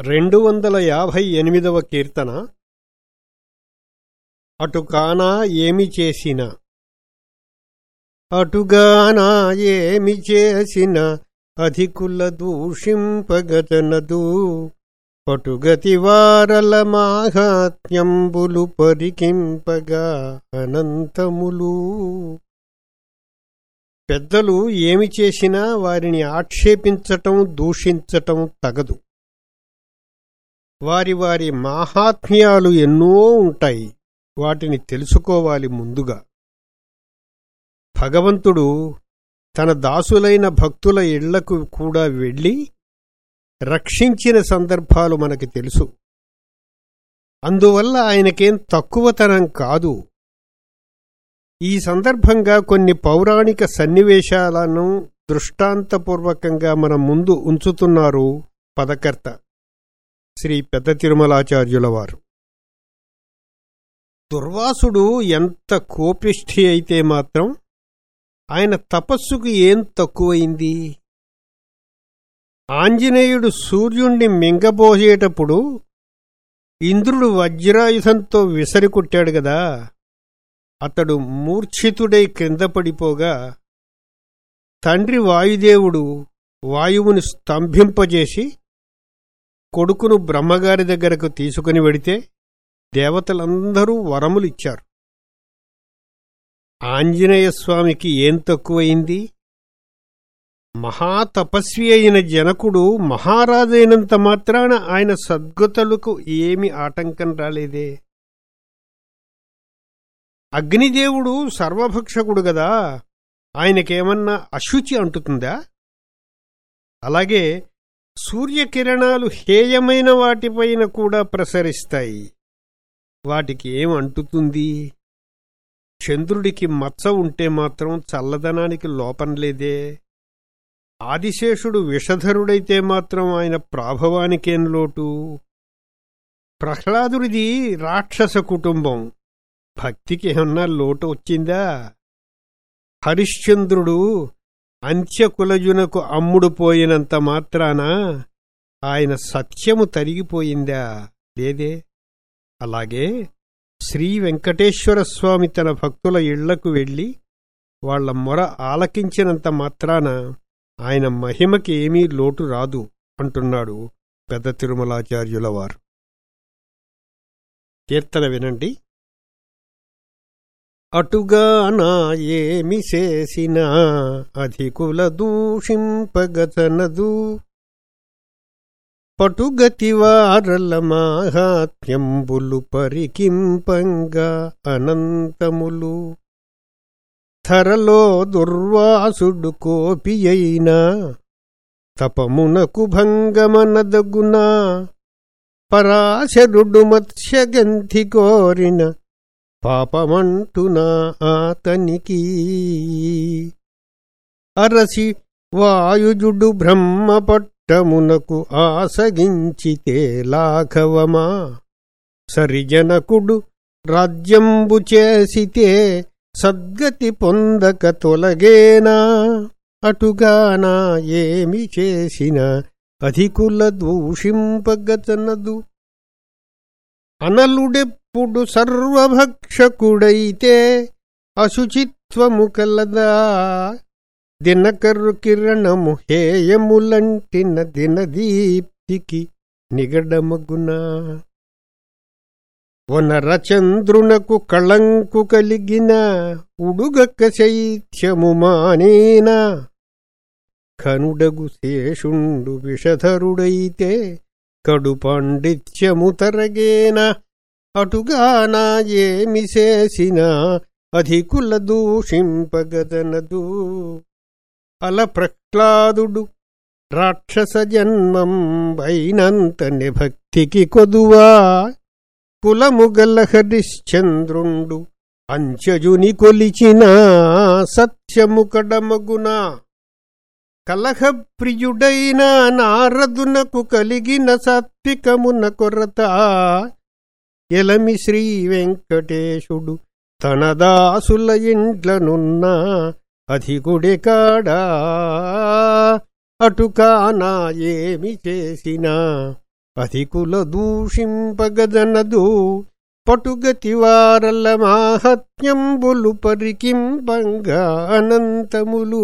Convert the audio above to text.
రెండు వందల యాభై ఎనిమిదవ కీర్తన. అటుకానా ఏమి చేసిన? అటుగానా ఏమి చేసిన? అధికుల దూషింపగతనదు. పటుగతి వారల మాహాత్మ్యంబులు పరికింపగా అనంతములు. పెద్దలు ఏమి చేసినా వారిని ఆక్షేపించటం దూషించటం తగదు. వారి వారి మాహాత్మ్యాలు ఎన్నో ఉంటాయి. వాటిని తెలుసుకోవాలి ముందుగా. భగవంతుడు తన దాసులైన భక్తుల ఇళ్ళకు కూడా వెళ్ళి రక్షించిన సందర్భాలు మనకి తెలుసు. అందువల్ల ఆయనకేం తక్కువతనం కాదు. ఈ సందర్భంగా కొన్ని పౌరాణిక సన్నివేశాలను దృష్టాంతపూర్వకంగా మన ముందు ఉంచుతున్నారు పదకర్త. శ్రీ పెద్ద తిరుమలాచార్యుల వారు. దుర్వాసుడు ఎంత కోపిష్ఠి అయితే మాత్రం ఆయన తపస్సుకు ఏం తక్కువైంది? ఆంజనేయుడు సూర్యుణ్ణి మింగబోసేటప్పుడు ఇంద్రుడు వజ్రాయుధంతో విసరికొట్టాడు గదా. అతడు మూర్ఛితుడై క్రింద పడిపోగా తండ్రి వాయుదేవుడు వాయువుని స్తంభింపజేసి కొడుకును బ్రహ్మగారి దగ్గరకు తీసుకుని వెడితే దేవతలందరూ వరములిచ్చారు. ఆంజనేయస్వామికి ఏం తక్కువైంది మహాతపస్వి అయిన జనకుడు మహారాజైనంత మాత్రాన ఆయన సద్గతులకు ఏమి ఆటంకం రాలేదే. అగ్నిదేవుడు సర్వభక్షకుడు గదా ఆయనకేమన్నా అశుచి అంటుతుందా? అలాగే సూర్యకిరణాలు హేయమైన వాటిపైన కూడా ప్రసరిస్తాయి. వాటికి ఏం అంటుతుంది? చంద్రుడికి మచ్చ ఉంటే మాత్రం చల్లదనానికి లోపం లేదే. ఆదిశేషుడు విషధరుడైతే మాత్రం ఆయన ప్రాభవానికేం లోటు? ప్రహ్లాదుడిది రాక్షస కుటుంబం. భక్తికి ఏమన్నా లోటు వచ్చిందా? హరిశ్చంద్రుడు అంత్యకులజునకు అమ్ముడు పోయినంత మాత్రాన ఆయన సత్యము తరిగిపోయిందా? లేదే. అలాగే శ్రీ వెంకటేశ్వర స్వామి తన భక్తుల ఇళ్ళకు వెళ్ళి వాళ్ళ మొర ఆలకించినంత మాత్రాన ఆయన మహిమకి ఏమీ లోటు రాదు అంటున్నాడు పెద్ద తిరుమలాచార్యులవారు కీర్తన వినండి. అటుగానా ఏమి చేసినా అధికుల దూషింపగతనదు. పటుగతివారల మాహాత్మ్యంబులు పరికింపంగా అనంతములు. ధరలో దుర్వాసుడు కోపియైనా తపమునకు భంగమనదగునా. పరాశరుడు మత్స్యగంధి కోరిన పాపమంటునా ఆతనికి అరసి వాయుజుడు బ్రహ్మపట్టమునకు ఆసగించితే లాఘవమా? సరిజనకుడు రాజ్యంబు చేసితే సద్గతి పొందక తొలగేనా? అటుగానా ఏమి చేసిన? అధికుల దూషింపగతనదు. అనలుడెప్పుడు సర్వభక్షకుడైతే అశుచిత్వము కలదా దినకర్రు కిరణము హేయములంటిన దినదీప్తికి నిగడమగునా. వనరచంద్రునకు కళంకు కలిగిన ఉడుగక్క శైత్యము మానేనా. కనుడగు శేషుండు విషధరుడైతే కడు పాండిత్యము తరగేనా. అటుగానా ఏమి చేసిన అధికుల దూషింపగదనదు. అల ప్రహ్లాదుడు రాక్షస జన్మం వైనంతని భక్తికి కొదువా. కులముగల హరిశ్చంద్రుండు అంచజుని కొలిచిన సత్యము కడమగున కలహప్రియుడైన నారదునకు కలిగిన సాత్వికమున కొరత ఎలమి శ్రీ వెంకటేశుడు తన దాసుల ఇండ్లనున్న అధికుడే కాడా. అటుకానా ఏమి చేసినా? అధికుల దూషింపగదనదు. పటుగతివారల మాహత్యంబులు పరికింపంగా అనంతములు.